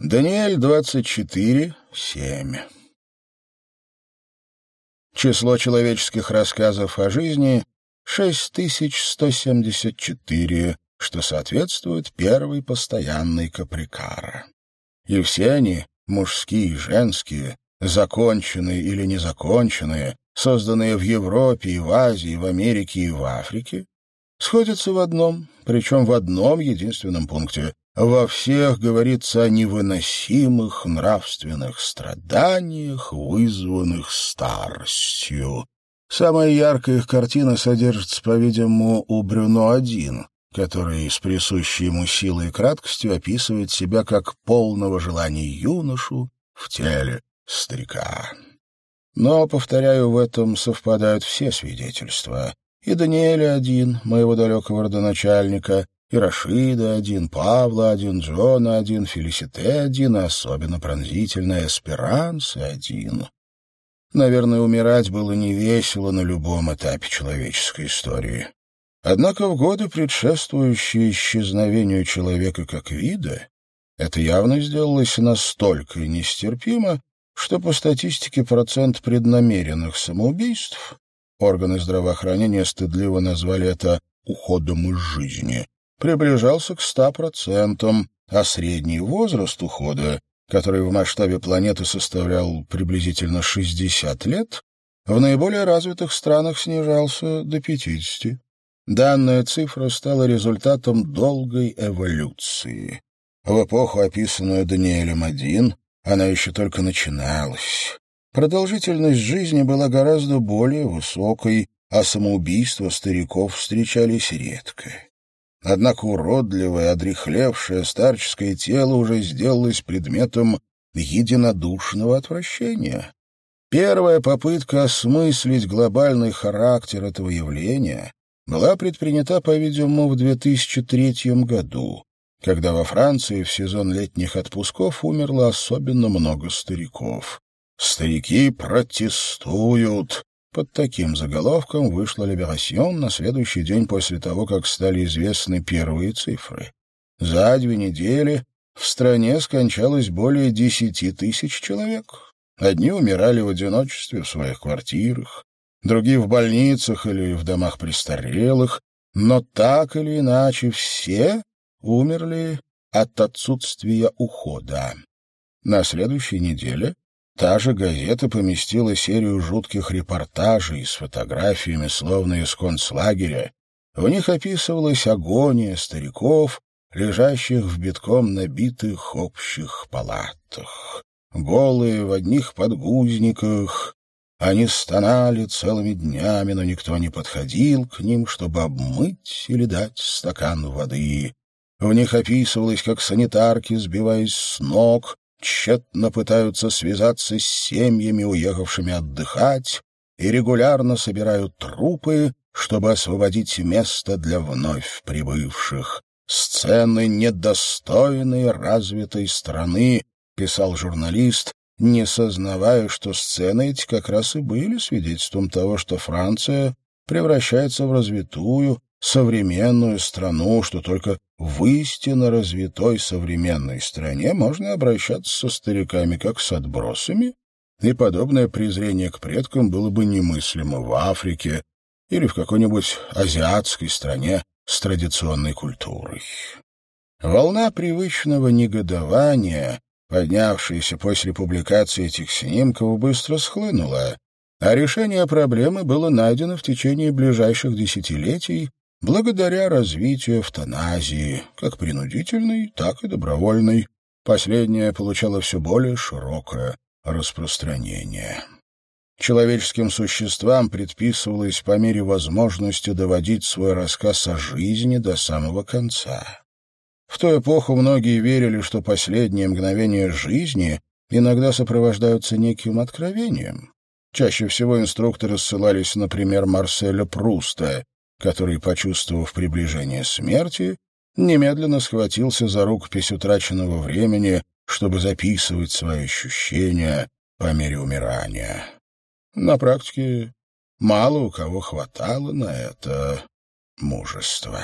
Даниэль 24, 7. Число человеческих рассказов о жизни — 6174, что соответствует первой постоянной каприкара. И все они, мужские и женские, законченные или незаконченные, созданные в Европе и в Азии, в Америке и в Африке, сходятся в одном, причем в одном единственном пункте. Во всех говорится о невыносимых нравственных страданиях, вызванных старостью. Самая яркая их картина содержится, по-видимому, у Брюно-1, который с присущей ему силой и краткостью описывает себя как полного желания юношу в теле старика. Но, повторяю, в этом совпадают все свидетельства. И Даниэля один, моего далекого родоначальника, и Рашида один, Павла один, Джона один, Фелисите один, и особенно пронзительная Эсперанса один. Наверное, умирать было невесело на любом этапе человеческой истории. Однако в годы, предшествующие исчезновению человека как вида, это явно сделалось настолько нестерпимо, что по статистике процент преднамеренных самоубийств органы здравоохранения стыдливо назвали это «уходом из жизни», приближался к 100%, а средний возраст ухода, который в масштабе планеты составлял приблизительно 60 лет, в наиболее развитых странах снижался до 50. Данная цифра стала результатом долгой эволюции. В эпоху, описанную Даниэлем-1, она еще только начиналась. Продолжительность жизни была гораздо более высокой, а самоубийства стариков встречались редко. Однако уродливое, одрехлевшее старческое тело уже сделалось предметом единодушного отвращения. Первая попытка осмыслить глобальный характер этого явления была предпринята, по-видимому, в 2003 году, когда во Франции в сезон летних отпусков умерло особенно много стариков. «Старики протестуют!» Под таким заголовком вышла «Либерасьон» на следующий день после того, как стали известны первые цифры. За две недели в стране скончалось более десяти тысяч человек. Одни умирали в одиночестве в своих квартирах, другие в больницах или в домах престарелых, но так или иначе все умерли от отсутствия ухода. На следующей неделе та же газета поместила серию жутких репортажей с фотографиями, словно из концлагеря. В них описывалась агония стариков, лежащих в битком набитых общих палатах. Голые в одних подгузниках, они стонали целыми днями, но никто не подходил к ним, чтобы обмыть или дать стакан воды. В них описывалось, как санитарки, сбиваясь с ног, тщетно пытаются связаться с семьями, уехавшими отдыхать, и регулярно собирают трупы, чтобы освободить место для вновь прибывших. «Сцены недостойной развитой страны», — писал журналист, не сознавая, что сцены эти как раз и были свидетельством того, что Франция превращается в развитую, современную страну, что только в истинно развитой современной стране можно обращаться со стариками как с отбросами, и подобное презрение к предкам было бы немыслимо в Африке или в какой-нибудь азиатской стране с традиционной культурой. Волна привычного негодования, поднявшаяся после публикации этих снимков, быстро схлынула, а решение проблемы было найдено в течение ближайших десятилетий благодаря развитию эвтаназии, как принудительной, так и добровольной. Последняя получала все более широкое распространение. Человеческим существам предписывалось по мере возможности доводить свой рассказ о жизни до самого конца. В ту эпоху многие верили, что последние мгновения жизни иногда сопровождаются неким откровением. Чаще всего инструкторы ссылались, например, Марселя Пруста, который, почувствовав приближение смерти, немедленно схватился за рукопись утраченного времени, чтобы записывать свои ощущения по мере умирания. На практике мало у кого хватало на это мужества.